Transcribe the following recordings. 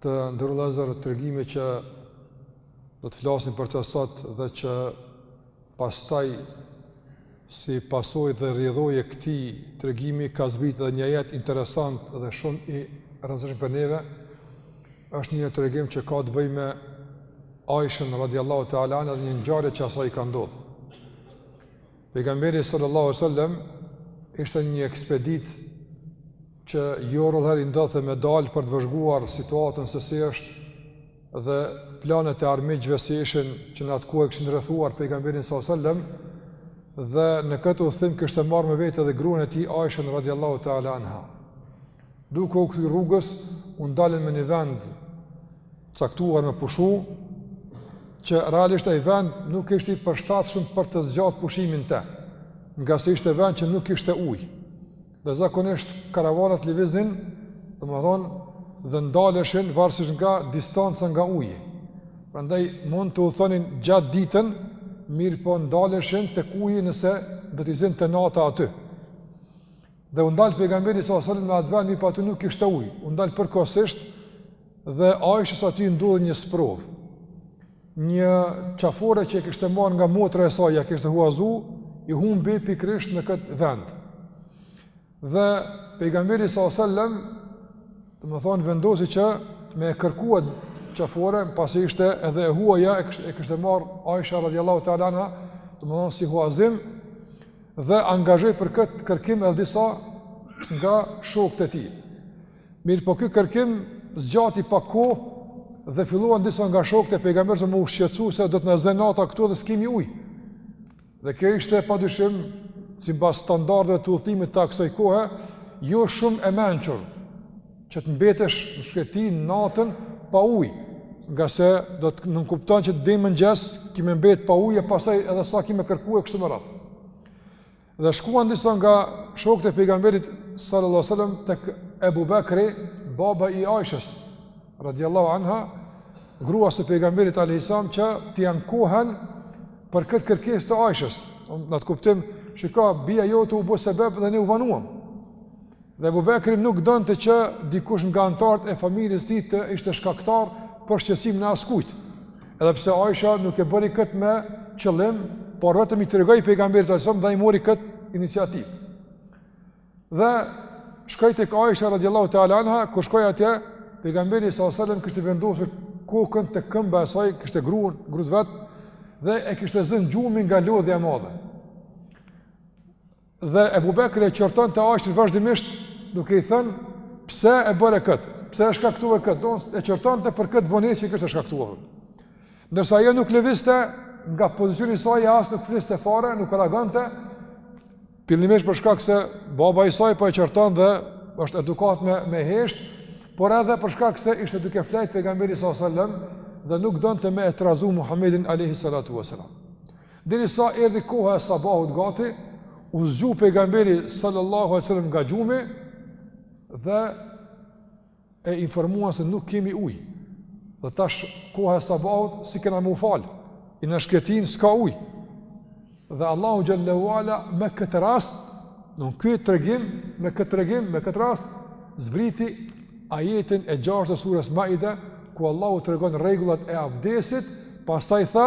Të nderuar vëllezër, tregimi që do të flasim për të sot dhe që pastaj si pasojë dhe rrjedhojë e këtij tregimi ka zbritur edhe një ajet interesant dhe shumë i rëndësishëm për neve. Është një tregim që ka të bëjë me Aishën radhiyallahu ta'ala anha dhe një ngjarje që asaj i ka ndodhur. Pejgamberi sallallahu alaihi wasallam ishte në një ekspeditë që jo rrallëherë i ndodhte me dalë për të vëzhguar situatën se si është dhe planet e armiqve si ishin që në atë kohë e kishin rrethuar pejgamberin s.a.s. dhe në këtë udhëtim kishte marrë me vete edhe gruan e tij Aishën radiallahu ta'ala anha. Duke u kthy rrugës, u ndalën në një vend caktuar me pushu, që realisht ai vend nuk ishte i përshtatshëm për të zgjat pushimin te, ngase ishte vend që nuk kishte ujë. Dhe zakonisht karavanat lëviznin, domethënë, dhe ndaleshin varësisht nga distanca nga uji. Prandaj mund të udhëtonin gjatë ditën, mirëpo ndaleshin tek uji nëse do t'i zinte nata aty. Dhe u ndal pejgamberi s.a.s. në atë vend, mirëpo aty nuk kishte ujë. U ndal përkohësisht dhe Aishes aty i ndodhi një sprovë. Një qafore që e kishte marrë nga motra e saj, ia kishte huazu, i humbi pikërisht në këtë vend. Dhe pejgamberi s.a.s., domethënë vendosi që me e kërku atë qafore, pasi ishte edhe e huaja e kishte marrë Aisha radhiyallahu ta'ala anha, domethënë si huazim Dhe angazhoi për këtë kërkim edhe disa nga shokët e tij. Mirëpo ky kërkim zgjati pak kohë dhe filluan disa nga shokët e pejgamberit s.a.s. me u shqetësu se do të na zërë nata këtu dhe s'kemi ujë. Dhe kjo ishte pa dyshim, simbas standardeve të udhëtimit të asaj kohe, jo shumë e mençur. që të mbetesh në shkretinë natën pa ujë, ngase do të nënkupton që dej në mëngjes, ki me mbet pa ujë, e pastaj edhe sa ki me kërku e kështu me radhë. Dhe shkuan disa nga shokët e pejgamberit sallallahu sallam tek Ebu Bekri, baba i Aishës, radiallahu anha, gruas së pejgamberit alejhi selam që t'i ankohen për këtë kërkesë të Aishës. Në atë kuptim shika bija jote u bo sebeb dhe ne u vonuam. Dhe Abu Bekri nuk donte që dikush nga anëtarët e familjes së tij të ishte shkaktar për shqetësimin e askujt. Edhe pse Aisha nuk e bëri këtë me qëllim, por vetëm i tregoi pejgamberit sallallahu alajhi wasallam dhe ai mori këtë iniciativë. Dhe shkoi tek Aisha radhiyallahu ta'ala anha, kur shkoi atje, pejgamberi sallallahu alajhi wasallam kishte vendosur kokën te këmba e saj, kishte gruan, gruat vet dhe e kishte zënë gjumi nga lodhja e madhe. Dhe Ebu Bekri e qortonte Aishën vazhdimisht duke i thënë pse e bëre këtë, pse e shkaktove këtë, do e qortonte për këtë vonesë që kishte shkaktuar. Ndërsa ajo nuk lëvizte nga pozicioni i saj e as nuk fliste fare, nuk reagonte. Fillimisht për shkak se baba i saj po e qorton dhe është edukatë me me hesht, por edhe për shkak se ishte duke fjet pejgamberi sallallahu alajhi wasallam dhe nuk donte me e trazu Muhammedin alayhi salatu wasalam. Derisa erdhi koha e sabahut gati, u zgju pejgamberi sallallahu alaihi wasallam nga gjumi dhe e informuan se nuk kemi ujë. Dhe tash koha e sabahut si kena m'u fal. Jena shkretinë s'ka ujë. Dhe Allahu xhelle ue ala me këtë rast, në këtë tregim, me këtë tregim, me këtë rast zbriti ajetin e 6 të surës Maide ku Allahu tregon rregullat e abdesit, pastaj tha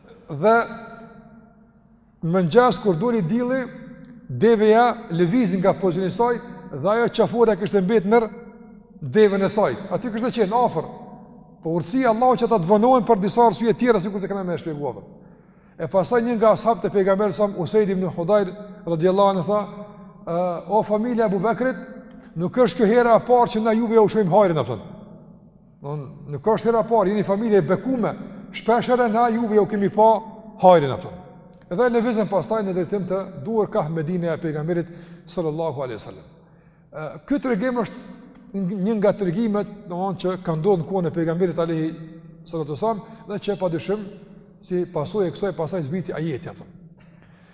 Dhe mëngjes kur doli dielli, deveja lëvizi nga pozicioni i saj dhe ajo qaforja kishte mbetë nën devën e saj. Aty kishte qenë afër. Po urtësi Allahu që ata të vonohen për disa arsye të tjera sikur që kena me shpjegu. E pastaj një nga ashabët e pejgamberit sa Usaid ibn Hudayr radhiyallahu anhu tha, o familja e Abu Bakrit, nuk është kjo hera e parë që na juve ua shohim hajrin apo. Domethënë nuk është hera e parë jeni familje e bekume. Shpeshherë na juve ju kemi pa hajrin apo. Edhe lëvizën pastaj në drejtim të duhur kah Medina e pejgamberit sallallahu alaihi wasallam. Ky tregim është një nga tregimet, domethënë që ka ndodhur në kohën e pejgamberit alaihi sallallahu alaihi wasallam dhe që padyshim si pasojë e kësaj pastaj zbriti ajeti apo.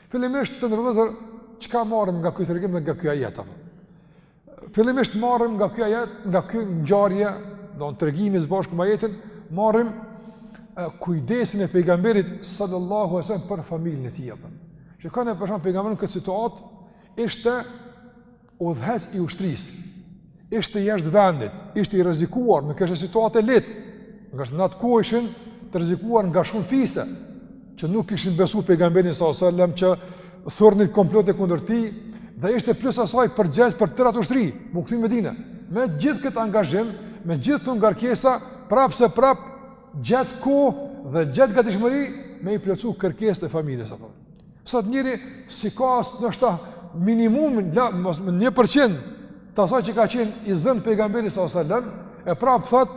Fillimisht të nderuar çka marrim nga ky tregim dhe nga ky ajet apo. Fillimisht marrim nga ky ajet, nga ky ngjarje, domethënë tregimi së bashku me ajetin, marrim kujdesin e pejgamberit sallallahu alaihi wasallam për familjen e tij apo. Shikoni për shembull pejgamberi në këtë situatë ishte udhëheqës i ushtrisë. Ishte jashtë vendit, ishte i rrezikuar, nuk kishte situatë e lehtë. Ngase në atë kohë ishin të rrezikuar nga shumë fise që nuk kishin besuar pejgamberin sallallahu alaihi wasallam që thurnin komplote kundër tij, dhe ishte plus asaj përgjegjës për tërë atë ushtri, m'u kthy në Medine. Me gjithë këtë angazhim, me gjithë këto ngarkesa, prapëseprapë, gjeti kohë dhe gjeti gatishmëri, me i plotësu kërkesat e familjes. Apo. Sot njeri s'i ka as ndoshta minimum një përqind të asaj që ka qenë i zënë pejgamberi s.a.s. E prap thot,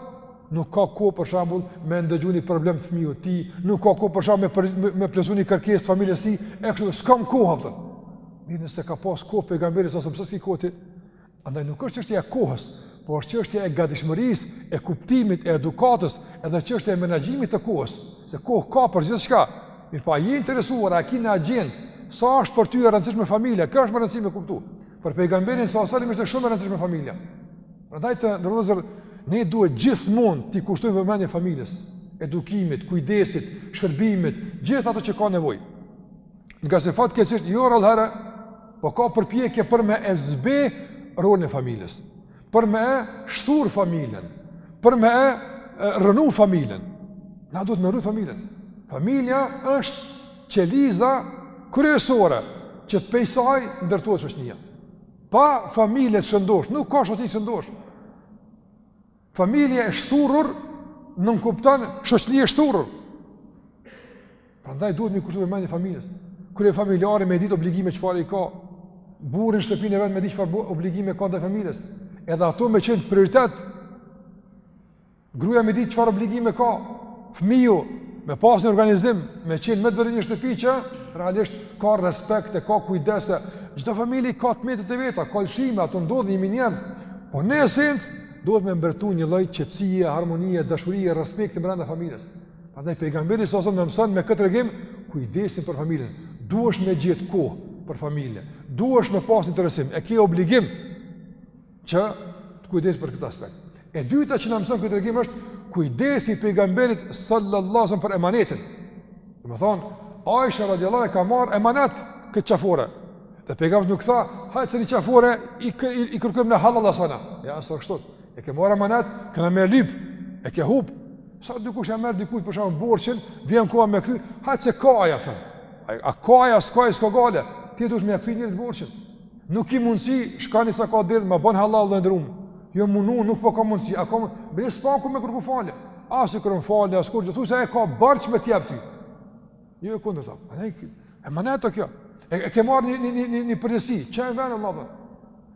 nuk ka kohë për shembull me ndëgju një problem të fëmijës tij, nuk ka kohë për shembull me me, me plotësu një kërkesë familjes tij, e kështu s'kam kohë atë. Mirë, nëse ka pas kohë pejgamberi s.a.s., pse s'ki kohë ti. Andaj nuk është çështja e kohës, por çështja e gatishmërisë, e kuptimit, e edukatës, edhe çështja e menaxhimit të kohës, se kohë ka për gjithçka. Mirëpo, a je i interesuar, a e ke në agjendë sa është për ty e rëndësishme familja, kjo është me rëndësi me kuptu. Për pejgamberin s.a.s. është shumë e rëndësishme familja. Prandaj të nderuar vllazër, ne duhet gjithmonë t'i kushtojmë vëmendje familjes, edukimit, kujdesit, shërbimit, gjithë ato që ka nevojë. Ngase fatkeqësisht jo rrallëherë, po ka përpjekje për me e zbeh rolin e familjes, për me e shthur familjen, për me e rrënu familjen. Na duhet me rujt familjen. Familja është qeliza kryesore që prej saj ndërtohet shoqnia. Pa familje të shëndosh, nuk ka shoqëri të shëndosh. Familje e shthurur nënkupton shoqëri e shthurur. Prandaj duhet me i kushtu vëmendje familjes. Kryefamiljari me ditë obligime çfarë i ka, burri n'shtëpinë e vet me ditë çfarë obligime ka ndaj familjes. Edhe ato me qenë prioritet, Gruja me ditë çfarë obligime ka, fëmiju me pas një organizim, me qenë me të vërtetë një shtëpi që, realisht, ka respekt e ka kujdes e, çdo familje ka të metat e veta, ka lëshime, ato ndodhin, jemi njerëz, po në esencë, duhet me mbretnu një lloj qetësie, harmonie, dashurie, respekti mbrenda familjes. Prandaj pejgamberi s.a.s. na mëson me këtë tregim, kujdesin për familjen, duhesh me gjet kohë për familje, duhesh me pas interesim, e ke obligim, që të kujdesesh për këtë aspekt. E dyta që na mëson këtë tregim është kujdesi i pejgamberit sallallahu alajhi për emanetin. Do me thonë, Aisha radhiyallahu anha ka marr emanet këtë qafore. Dhe pejgamberi nuk tha, hajt se një qafore i, i, i kërkojmë hallall asajna. Jo, s'është kështu. E ke marr emanet, kena me lyp, e ke hup. Sot dikush ia merr dikujt për shkak borxhin, vjen koha me kthy, hajt se ka ai, thot. A ka ai a s'ka, s'ka gajle. Ti duhet me kthy borxhin. Nuk ki mundësi, shkani sa ka dirë, ma bon hallall, i nderum. Jom munu, nuk po kam mundësi. A ka mundësi, bërë spaku me kërku falje. As s'i kërkon falje, askurgjo, thu se e ka borxh me t'jep ty. Jo e kundërta. A ne, emanet o kjo. E, e ke marrë një, një, një, një, një përgjegjësi. Çoje n'ven, ma bërë.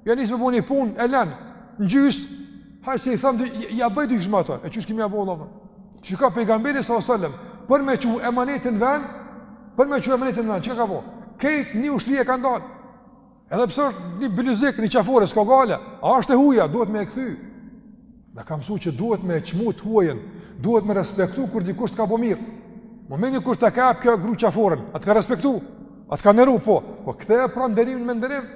Ja nis me bo një punë, e len. Në gjysë, hajt se i thom, ja bëjë dy këshma ta. E qështu kemi ja bo, ma bërë. Çka pejgamberi s.a.s., për me çu emanetin n'ven, për me çu emanetin n'ven, çka ka bo? Krejt një ushtri e ka ndalë. Edhe pse një bylyzyk, një qafore, s'ka gajle, a është e huja, duhet me e kthy. Na ka msu që duhet me e çmu të huajen, duhet me respektu kur dikush të ka bo mirë. Momentin kur ta ka japë kjo gru qaforen, a të ka respektu, a të ka nderu, po, po ktheje pra nderimin me nderim,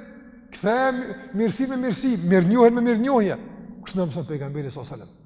ktheje mirësinë me mirësi, mirënjohjen me mirënjohje, kështu na mëson pejgamberi s.a.s.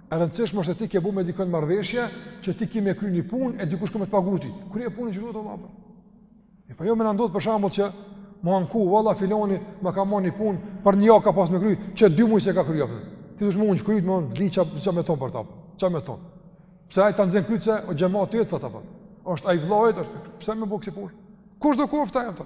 E rëndësishme është se ti ke bu me dikan marveshje, që ti ki me kry një pun, e dikush ka me të pagu ty. Kryje punën qysh duhet o vabë. E pa po jo na ndodh për shembull që m'u anku, vallahi filani, më ka marrë një pun, për një ka pas me kry, që dy mujë s'e ka kry, apo. Ti dush më unë që kryt, më unë, di që, që me thonë për ta, që me thonë. Pse ajë të nëzën kryt se, o gjema të jetë, të të për. është ajë vlajt, është, pse me bëkë si punë? Kush do kofë ta jemë, të?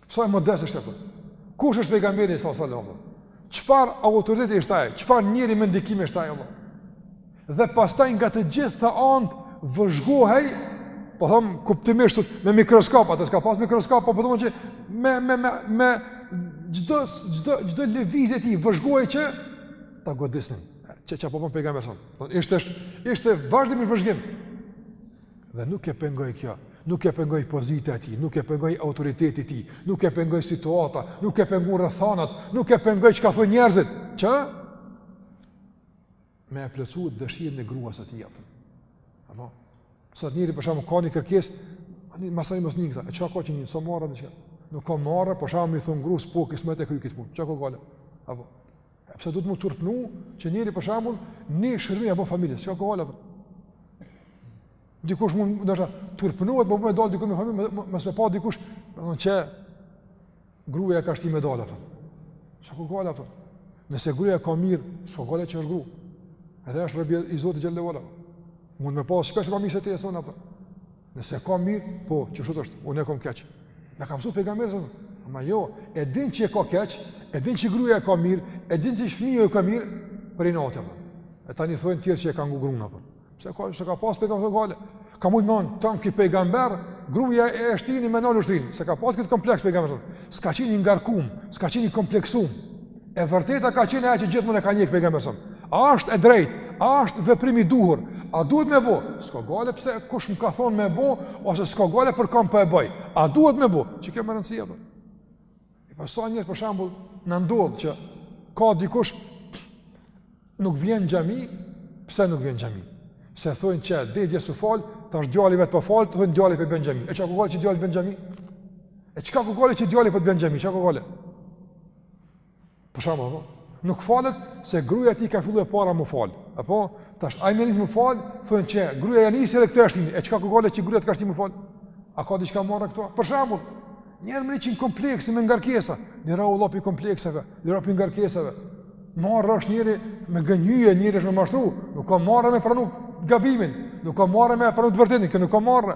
Sa modest ishte apo? Kush është pejgamberi sallallahu alaihi wasallam? Çfarë autoriteti ishte ai? Çfarë njeri me ndikim ishte ai Allah? Dhe pastaj nga të gjitha anët vëzhgohej, po them kuptimisht me mikroskop, atëherë s'ka pas mikroskop, po them që me me me me çdo çdo çdo lëvizje e tij vëzhgohej që ta godisnin. Çka po bon pejgamberi sa. Po ishte ishte vazhdimisht në vëzhgim. Dhe nuk e pengoi kjo, nuk e pengoi pozita e tij, nuk e pengoi autoriteti i tij, nuk e pengoi situata, nuk e pengun rrethanat, nuk e pengoi çka thonë njerëzit. Që me e plotsu dëshirën e gruas së tij apo. Apo. Sot njeri për shembull ka një kërkesë, ani masanej mos e nin këta. Çka ka që një sa marrë atë që? Nuk ka marrë, po s'ham i thon gruas po kismet e kry këtë punë. Çka ka dale? Apo. E pse duhet m'u turpnu që njeri për shembull një shërbim apo familjes, çka ka dale. Dikush mund ndoshta turpnohet, po me dal dikun me familje, me më pa dikush, do të thonë gruaja ka shti me dal apo. Çka ka dale apo. Nëse gruaja e ka mirë, çka ka dale që është grua. Edhe ajo është rob i Zotit xhel-le ue ala. Mund me pas shpesh familje të jeson apo. Nëse e ka mirë, po, qashtu është, unë e kom keq. Na ka msu pejgamberi, sëmë, ama jo, e din që e ka keq, e din që gruja e ka mirë, e din që fmija e ka mirë, për inat, apo. E tani thujnë tjerë që e ka ngu grun, apo. S'e ka, s'e ka pas pejgamberi, s'e gajle. Ka mujtë me thonë, tham ky pejgamber, gruja e shtini me nal ushtrinë. S'e ka pas këtë kompleks pejgamberi, sëmë. S'ka qenë i ngarkum, s'ka qenë i kompleksum. E vërteta ka qenë ajo që gjithmonë e ka njeh pejgamberi sa. A është e drejtë? A është veprim i duhur? A duhet me bë? S'ka gajle pse kush më ka thonë me bë ose s'ka gajle për kan po e bëj. A duhet me bë? Qikjo me rëndësi apo? E pa po sa për shembull na ndodh që ka dikush nuk vjen në xhami, pse nuk vjen në xhami? Se thonë që deri dje s'u fal, tash djali vet po falet, thonë djali po e bjen n'xhami. E çka ka dale që djali e bjen n'xhami? E çka ka dale që djali po e bjen n'xhami? Çka ka dale? Për shembull, apo nuk falet se gruaja e tij ka filluar e para m'u fal. Apo tash ai me nis m'u fal, thonë që gruaja ja nisi edhe këtë e shtini. E çka ka dale që gruaja të ka shti m'u fal? A ka diçka marre këtu? Për shembull, njeri me nis me komplekse me ngarkesa. Njeri rob i komplekseve, njeri rob i ngarkesave. Marre është njeri me gënjy, njeri është me mashtru, nuk ka marre me pranu gabimin, nuk ka marre me pranu të vërtetën, kjo nuk ka marre.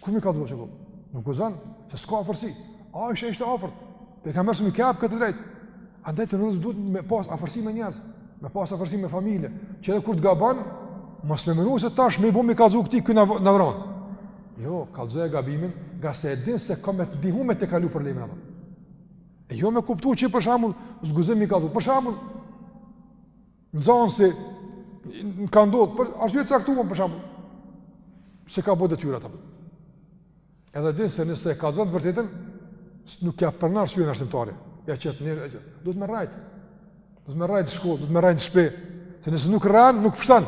Ku mi kallzu, nuk guxon, se s'ka afërsi. Aisha ishte afërt Pejgamberit, mi kap këtë drejt. Andaj të nderuar vëllezër duhet me pas afërsi me njerëz, me pas afërsi me familje, që edhe kur të gabon, mos me menu se tash me i bo mi kallzu këtij ky na vran. Jo, kallzoje gabimin, ngase e din se ka me të ndihmu me ta kalu problemin atë. E jo me kuptu që për shembull, s'guxoj mi kallzu, për shambull, Nxënësit i ka ndodh, për arsye të caktuar për shembull. S'i ka bo detyrat. Edhe din se nëse kallzon t'vërtetën, nuk ja pranon arsyen arsimtarja. Ja qet një ajo. Duhet me rrejt. Duhet me rrejt n'shkollë, duhet me rrejt n'shpi. Se nëse nuk rren, nuk pshton.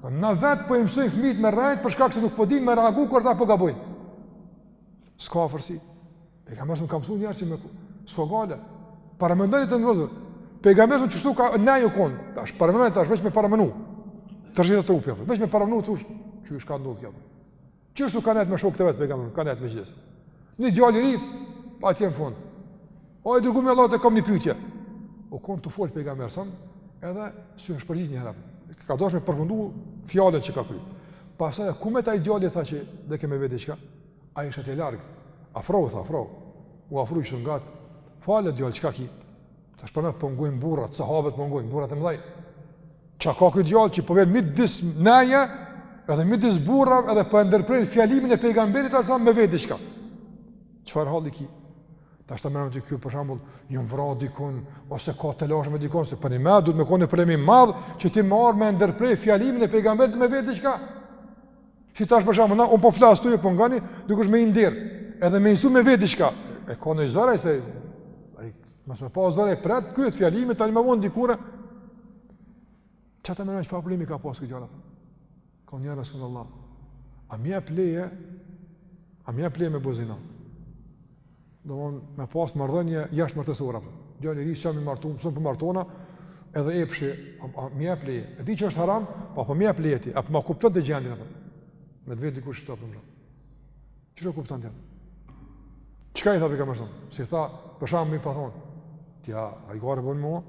Po na vet po i mësojm fëmijt me rrejt për shkak se nuk po dim me reagu kur ata po gabojnë. S'ka afërsi. Pejgamberi më kam thunë njerë që me ku, s'ka gajle, paramendoni të nderuar vëllezër, Pejgamberi qështu ka ne ju konë, tash paramendoni tash veç me paramenu, të rrëqethet trupi, veç me paramenu të është, që ju shka ndodhë kjo, qështu ka nejt me shokë të vet, Pejgamberi, ka nejt me gjithë, një djalë i ri, atje në fund, o i dërgumi i Allahut kom një pytje, o konë tu fol Pejgamberi, edhe s'i është përgjigj një herë, ka dasht me përfundu fjalën që ka kry, pasaj, ku met ai djali, tha, që deshke me vet diçka, Ai është atje larg. Afrohu, tha, afrohu. U afru shumë ngat. Fol djal, çka ki? Tash po na ngojn burrat, sahabët, po ngojn burrat e mëdhaj. Çka ka ky djal që po vjen midis neje, edhe midis burrav, edhe po e ndërprin fjalimin e pejgamberit sa me vet diçka. Çfarë halli ki? Tash ta merr menja ky për shembull, ka vra dikon ose ka telashe me dikon se problem i madh duhet me kone problem i madh që ti marr me ndërpre fjalimin e pejgamberit me vet diçka. Si tash për shembull, na un po flas e ju po ngoni, dikush me ndërhy, edhe me insistu me vet diçka. E ka në zor se ai mos me pas zor e pret, kryhet fjalimi tani më vonë dikur. Çka ta merr menja, çfarë problemi ka pas ky djal. Thon ja Resulallah. A më jap leje? A më jap leje me bo zina? domethon me pas marrëdhënie jashtëmartesore apo djalë i ri s'jam martu s'un po martona edhe epshi a, a më jap leje e di që është haram po a po më jap leje ti a po ma kupton gjendjen apo me vet dikush çfarë po më çu e kupton ti çka i tha Pejgamberi s'i tha për shembull me pa thon ti a hajgare bon me mu a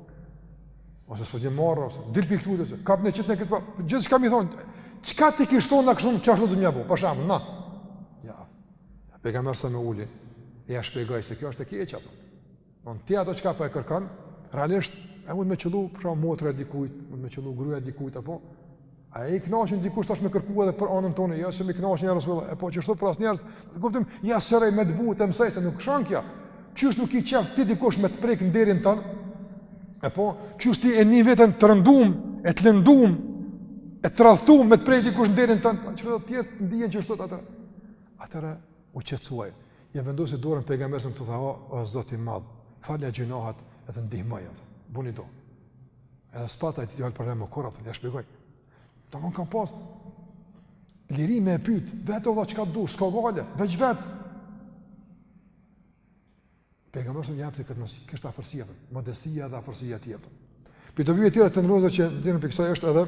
ose s'po të vjen marre ose dil pi këtu ose kapne qitne këtë gjithçka me i thon çka i kishim thon na kështu çfarë do të më apo për shembull na ja Pejgamberi e uli, e ja shpjegoi se kjo është e keqe apo. Don ti ato çka po e kërkon, realisht mundet me qëllu për shembull motra dikujt, mundet me qëllu gruaja dikujt apo A je i kënaqun dikush tash me kërku edhe për nanën tonë, jo s'jam i kënaqun ja Resulullah, e po qashtu pra as asnjeri, do kuptim, ja sqaroi me të butë se nuk shkon kjo. Qysh nuk ki qef ti dikush me ta prek nderin ton? E po, qysh ti e nin veten të rëndum, e të lëndum, e të rrëthum me ta prek dikush nderin ton? Po edhe të tjerët ndihen qashtu atë? Atëherë u qetësua. Ja vendosi dorën pejgamberi tha, "O, o Zot i madh, falja gjynahet edhe ndihmoj atë. Buni dua." Edhe spata i të djallë për remë më kurrë, ja shpjegoj. Domethonë kanë pas liri me e pytë, vet çka du, s'ka gajle, veç vet. Pejgamberi sa jepte këtë mësim, kështë afërsia, modestia dhe afërsia tjetër. Prej dobive tjera të nderuar që nxirren prej kësaj është edhe,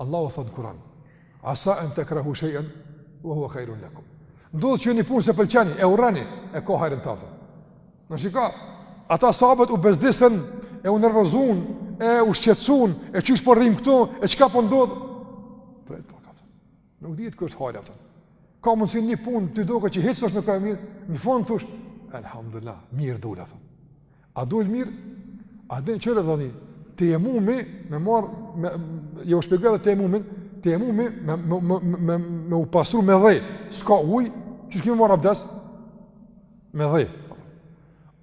Allahu thotë në Kuran, asa en tekrahu shejen, ue hua hajrun lekum. Ndodh që një punë s'e pëlqeni, e urreni, e ka hajrin të atëm. Shiko, ata sahabët u bezdisën, e u nervozun, e u shqetsun, e qysh po rrim këtu, e çka po ndodh, Nuk dihet ku është hajri apo. Ka mundësi një punë, ty doket që hiç s'është kanë e mirë, në fund thush, elhamdulilah, mirë dul, apo. A dul mirë? A dhe në qërë, dhe tejemumi, me marrë, me, jo shpjegu edhe tejemumin, tejemumi, me, me, me, me, me u pastru me dhe, s'ka uj, qysh ki me marrë abdes? Me dhe.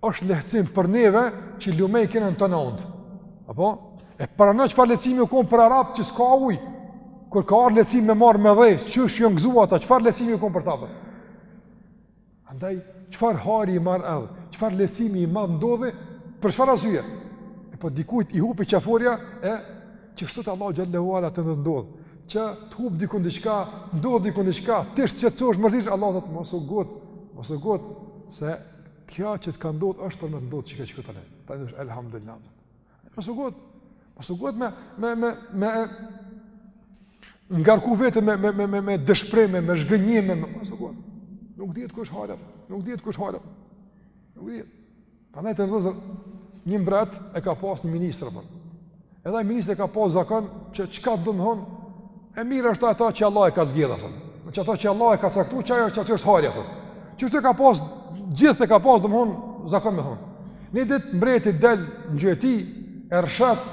Është lehtësim për neve që lumej kena në tona anët. Apo? E paramendo çfarë lehtësimi u konë për arabë që s'ka uj, kur ka ardh lehtësimi me marrë me dhe, qysh janë gëzu ata, çfarë lehtësimi u konë për ta apo? Andaj, çfarë hajri i madh edhe, çfarë lehtësimi i madh ndodhi, për çfarë arsye? E po dikujt i hupi qaforja, e qështu Allahu xhele ue ala të ndodh që të hup diku diçka, ndodh diku diçka, ti shqetësohesh mërzitesh, Allahu thotë mos u ngut, mos u ngut se Kjo që të ka ndodhur është për me të ndodhur çka çka tani. Pa ndonjë po elhamdulilah. Mos u ngut, mos u ngut me me me me ngarku veten me me me me me dëshpërim, me zhgënjim, me mos u ngut. Nuk dihet ku është hajri, nuk dihet ku është hajri. Nuk dihet. Prandaj të nderuar një mbret e ka pas një ministër apo. Edhe ai ministri e ka pas zakon që çka domethonë, e mira është ato që Allah e ka zgjedh apo. Qato që Allah e ka caktuar, qajo qato është hajri apo. Qështu e ka pas gjithë e ka pas domthon zakon me thonë. Një ditë mbreti del në gjueti, e rrshat,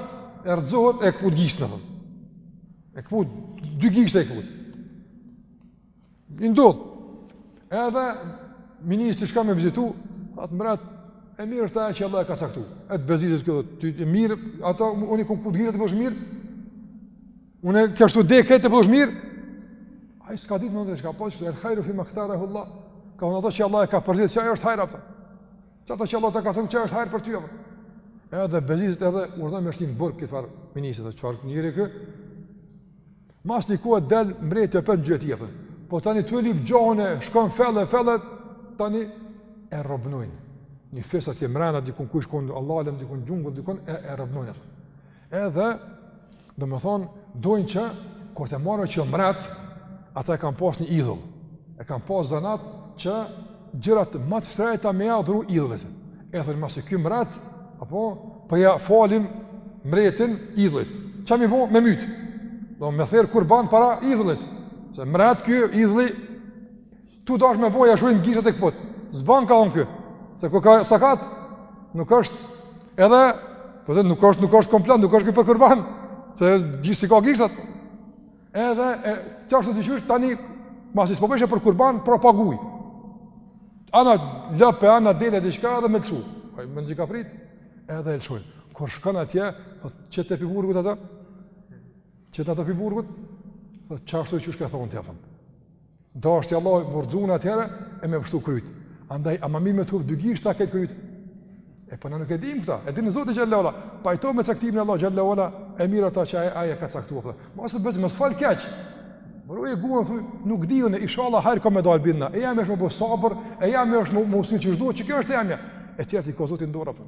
e rrzohet e kput gisht domethonë. E kput dy gisht e kput. I ndodh. Edhe ministri shkon me vizitu, thotë mbret, e mirë është ajo që Allah e ka caktu. Edhe bezdiset ky, ty e mirë, ato, unë i kom kput gishtat ti po thush mirë, unë kështu edhe ti po thush mirë, ai s'ka ditë me thonë çka, po qështu el hajru fi ma ihtarahu Allah, domethonë ato që Allah e ka përzgjedh, qajo është hajri për ta, qato që Allah të ka caktu, qajo është hajr për ty, apo. edhe bezdiset edhe urdhën e shtin në burg këtë farë ministri, dhe çfarë njeri ke, Mas do kohe del mbreti prapë n'gjueti jashtë. Po tani tu e lyp gjahun e shkon fellë fellë tani e rrobnojn. Një fis atje mrena dikun ku shkon Allah alem dikun xhungël dikun e e rrobnojn. Edhe domethonë dojn që kur të marrë që o mret ata e kanë pas një idhull. E kanë pas zanat që gjërat më të shtrejta me ja dhuru idhullit. E thonë masi ky mret, apo po ja falim mretin idhullit. Çka me i bo me myt? Do me therr kurban para idhullit. Se mret ky idhulli tu dash me bo ja shohin gishtat e këput. S'ban thonë ky. Se ky ka sakat? Nuk është edhe, po thonë nuk është nuk është komplet, nuk është ky për kurban. Se gjithë s'i ka gishtat. Edhe e çfarë do të thosh tani, pasi s'po bësh për kurban, propaguj. Ana la pe ana dele diçka edhe më çu. Po më nxi ka prit. Edhe e çoj. Kur shkon atje, po çet te piburgut ata. Çet ata piburgut. Po çfarë do të thosh ka thonë ti afëm. Dashti Allahu me burgos atëherë e me pshtu kryt. Andaj o ma mirë me t'hup dy gishta se kryt. E po na nuk e dim këta. E din Zoti xhel-le ve ala. Pajto me caktimin e Allahut xhel-le ve ala e mirë ata që ai ai e ka caktuar. Mos e bëj mos fol keq. Mbroje gjuhën thuj, nuk di unë, inshallah hajr kam me dal bi'idhnillah. E jemja është me bo sabër, e jemja është me bo çdo që kjo është e jemja. E tjerat i ka Zoti n'dorë apo.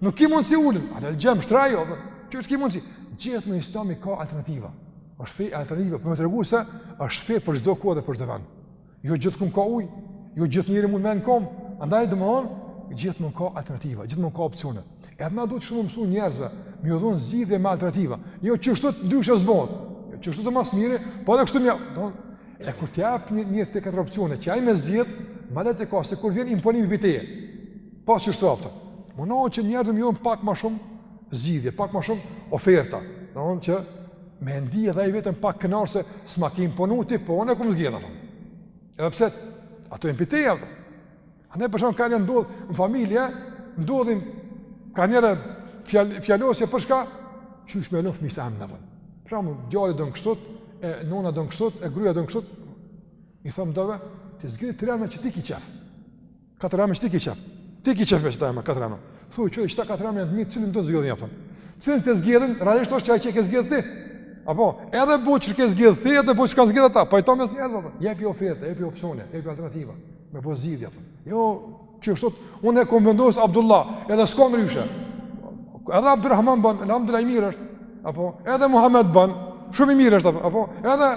Nuk ki mundësi ulun, a del gjynah, shtrirë apo, për, që s'ki mundësi. Gjithmonë islami ka alternativa, është fe e alternativave, për me tregu se është fe për gjithë kohë dhe për gjithë vend. Jo gjithkun ka ujë, jo gjithë njeri mund me nejt n'komë, andaj domethonë, gjithmonë ka alternativa, gjithmonë ka opcione. Edhe na duhet shumë m'u mësu njerëzve, me ju dhonë zgjidhje me alternativa. Jo qështu ndryshe s'bon, jo qështu o ma s'miri, po edhe kështu mja, do, e kur t'jap njerit tri katër opcione, që ai me zgjedhë, ma lehtë e ka, se kur vjen imponim i bjen, Po qështu apo. Munohu që njerëzve me ju dhonë pak më shumë zgjidhje, pak më shumë oferta. Domethonë që me ndi edhe ai veten pak kënaqur se s'ma ke imponuar ti, po unë e kom zgjedh atë. Edhe pse ato janë pi teje. A ne për shembull kanihere ndodh në familje, ndodhin kanihere fjal, fjalosje për çka? Qysh me lon fmisë emën apo. Për shembull, djali don kështu, e nona don kështu, e gruaja don kështu. I them dikujt, ti zgjidh tre emna që ti ke qef. Katër emna që ti ke qef. Ti ke qef me qeta me katër emna. Thuj qe qeta katër emna janë t'mitë cilin doni zgjidhni apo. Cilin ta zgjedhin, realisht është qaj që ke zgjidh ti. Apo, edhe bon që ke zgjidh ti, edhe bon që kanë zgjidh ata, po i thom mes njerëzve. Po. Jepi ofertë, jepi opsione, jepi alternativa. Me bo zgjidhje apo. Jo, qështu unë e kam vendos Abdullah, edhe s'ka ndryshe. Edhe Abdulrahman ban, alhamdulillah i mirë është. Apo, edhe Muhammed ban, shumë i mirë është apo. Edhe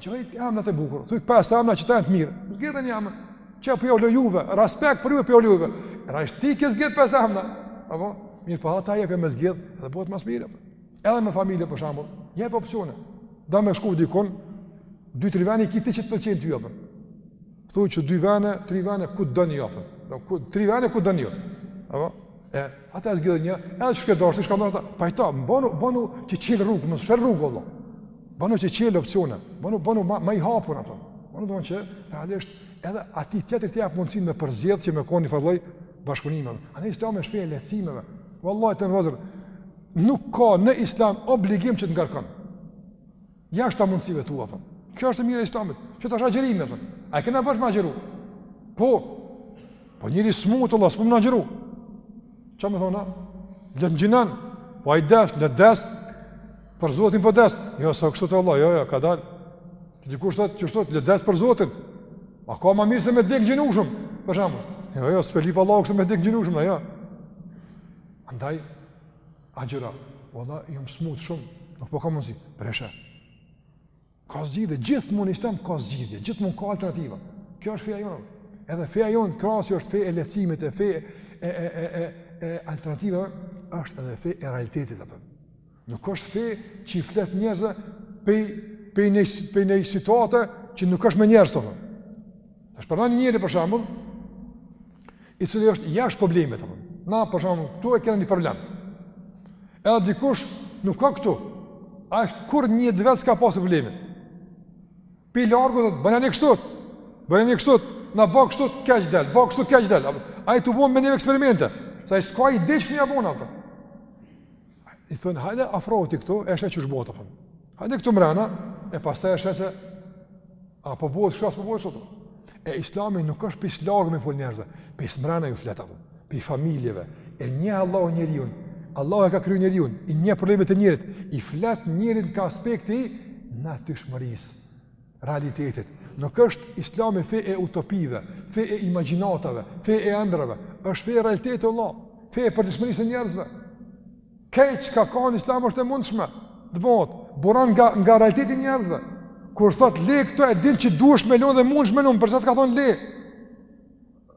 Gjej ti emna të bukur, thuj pesë emna që janë të mirë. Zgjedhni një emën, qe po ua lë juve, respekt për ju po ua lë juve. E realisht ti ke zgjedh pesë emna. Apo, mirë po ata jepja me zgjedh, edhe bëhet ma së miri. Edhe me familje për shembull, jep opcione. Do me shku dikun, dy tri vene ki ti që të pëlqejnë ty, apo. Thuaj qe dy vene, tri vene, ku doni ju apo. Do, ku, tri vene, ku doni ju. Apo? E, ata e zgjedhin një, e atë shke dorë, si shka dorë, pa i ta, banu, banu që çel rrugë, mos mshel rrugë, vlla. Banu që çel opcione, banu, banu ma, ma i hapun, apo. Banu të që, realisht, edhe atij tjetrit t'i japësh mundësin me përzgjedhë që me kon njifar lloj bashkëpunimi. Ani islami është fe e lehtësimeve. Wallahi të në nuk ka në islam obligim që të ngarkon. Jashta mundësive tua, apo. Kjo është e mira e islamit, qe tash agjërimi, apo. A e kena borxh me agjëru? Po, po njëri smut vlla, s'mun agjëron. Qa me i thon? Le të gjinon, po ai des, le të des, për Zotin pra po des. Jo, s'o kështu te Allahu, jo, jo, ka dalë. Dikush të thot, le të des për zotin. A ka ma mirë se me dek gjinueshëm, për shembull. Jo, jo, s'pe lyp Allahu, kështu me dek gjinueshëm, jo. Andaj, Agjëro, valla jam smut shumë, nuk po ka mundsi. Prishe. Ka zgjidhje, gjithmonë në islam ka zgjidhje, gjithmonë ka alternativa. Kjo është feja jonë. Edhe feja jonë krahas që është fe e lehtësimit, e fe e e e e, e alternativave është edhe fe e realitetit apo. Nuk është fe që i flet njerëzve pej pej një pej një situate që nuk është me njerëz apo. Është pra një njeri për shembull, i cili është jashtë problemit apo. Na për shembull, ktu e kena një problem. Edhe dikush nuk o këtu. Ai kurr n'jetë t'vet s'e ka pasur problemin. Pi largu thotë bone njikështu. Bone njikështu, na bëjmë kështu keq del, bëjmë kështu keq del. Ai tu bën me neve eksperimente. Se ai s'ka ide çka u bo apo. I thonë, hajde afrohu ti këtu, e sheh qysh bohet, apo. Hajde këtu mrena, e pastaj e sheh se, a po bëhet kështu, a po bëhet kështu. E islami nuk është pi së largu me u fol njerëzve, pi së mrena ju flet, apo, pi familjeve, e njeh Allahu njeriun, Allahu e ka kriju njeriun, i njeh problemet e njerit, i flet njerit ka aspekti i natyrshmërisë. realitetit. Nuk është Islami fe e utopive, fe e imagjinatave, fe e ëndrrave, është fe e realitetit vlla, fe e përditshmërisë së njerëzve. Krejt çka ka në Islam është e mundshme të bëhet, buron nga nga realiteti i njerëzve. Kur thot le këto e din që duhesh me lënë dhe mundsh me lënë, për qata ka thon le?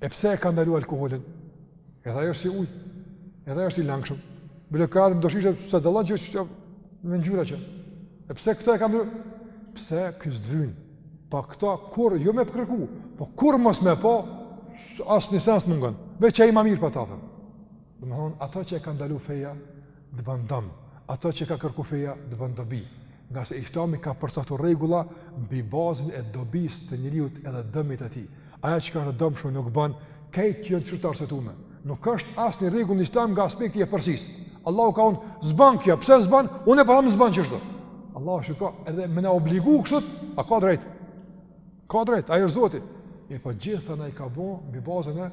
E pse e ka ndalu alkoholin? Edhe ai është si ujë. Edhe ai është i langshëm. Bile krejt do shishe se dallon që është me ngjyra qe. E pse këto e ka ndalu? Pse ky s't'vyn? Po këto kur jo me kërku, po kur mos me pa, asnjë sen s't'mungon. Veç a ma mirë pa ta. Domthon ato që e ka ndalu feja, të bën dëm, ato që ka kërku feja të bën dobi, nga se Islami ka përcaktuar rregulla mbi bazën e dobisë të njeriut edhe dëmit të tij. Ajo që ka dëm shumë nuk ban, krejt që janë t'arsyetume. Nuk është asnjë rregull në Islam nga aspekti e parësisë. Allahu ka unë, s'ban kjo, pse s'ban, unë e po tham s'ban qështu. Allahu është ka edhe me na obligu kështu, a ka drejtë. Ka drejt, ai është Zoti. Mirëpo gjitha na i ka bo mbi bazën e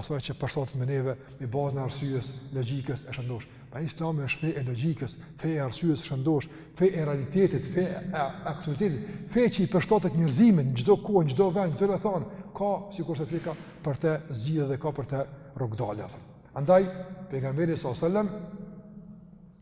asaj që përshtatet me neve, mbi bazën e arsyes, logjikës e shëndosh. Pa Islami është fe e logjikës, fe e arsyes shëndosh, fe e realitetit, fe e aktualitetit, fe që i përshtatet njerëzimit në çdo kohë, në çdo vend, çdo rrethanë, ka sikurse ka për te zgjidhje dhe ka për te rrugëdalje. Andaj pejgamberi sallallahu alajhi wasallam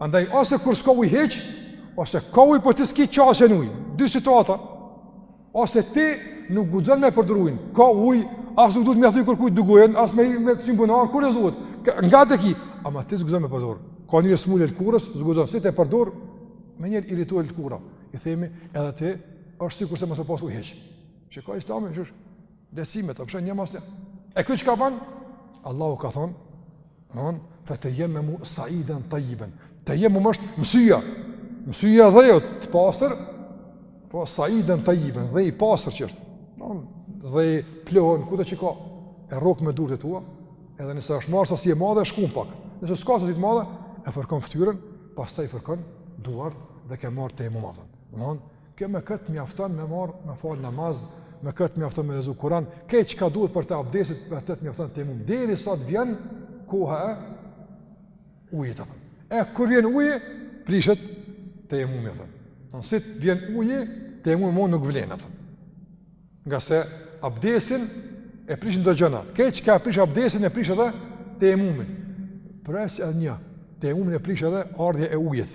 Andaj ose kur s'ka ujë hiç, ose ka ujë po ti s'ke qasje në ujë. Dy situata. Ose ti nuk guxon me përdor ujin. Ka ujë, as nuk duhet me i thënë kurkujt dëgjojnë, as me me të simbonar kur e zot. Ngat e ki, ama ti s'guxon me përdor. Ka një smulë lkurës, s'guxon si ta përdor menjëherë t'iritohet lkura. I themi edhe ti, është sikur se mos me pas ujë hiç. Shikoj Islamin, çush. Besimet, a përshë një masë një. E këtu çka ban? Allahu ka thonë, nëhon, fe tejemmemu saiden tajjiben. Tejemmum është mësyja, mësyja dheut të pastër, po saiden tajjiben, dhe i pastër që është. Nëhon, dhe, pluhën, kudo që ka, e rrok me durët e tua, edhe nëse është marrë sasi e madhe, shkun pak. Nëse s'ka sasi të madhe, e fërkon fytyrën, pastaj fërkon duart dhe ke marrë tejemum. Nëhon, Kjo me këtë mjafton me marr, me fal namaz, me këtë mjafton me lezu Kur'an, krejt çka duhet për të abdesi, për të mjafton tejemum derisa të vjen koha e ujit apo. E kur vjen uji, prishet tejemum apo. Dmth si t'vjen uji, tejemumi nuk vlen apo. Ngase abdesin e prishin do gjëna. Krejt çka prish abdesin e prish edhe tejemumin. Plus edhe një, tejemumin e prish edhe ardhja e ujit.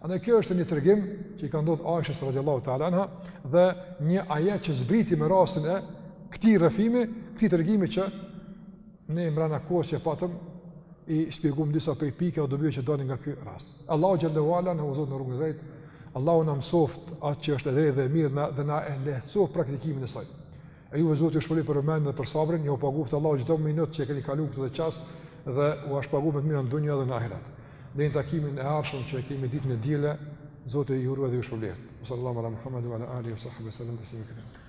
Andaj kjo është një tregim që i ka ndodhur Aishës radhiyallahu ta'ala anha dhe një ajet që zbriti me rastin e këtij rrëfimi, këtij tregimi që ne mbrana kohës që e patëm i shpjegum disa prej pikave, dobive që dalin nga ky rast. Allahu xhallahu ala na udhëzoft në rrugën e drejtë. Allahu na mësoft atë që është e drejtë dhe e mirë dhe na e lehtësoft praktikimin e saj. E juve Zoti ju shpërbleftë për vëmendjen dhe për sabrin, jau paguftë Allahu çdo minutë që e keni kalu këtë çast dhe u dashtë pagu me të mira n'dunja edhe në ahiret. Deri në takimin e ardhshëm që e kemi ditën e diele, Zoti ju rujt edhe ju shpërbleftë. Sallallahu ala Muhammadin wa ala alihi wa sahbihi wa sallam taslima.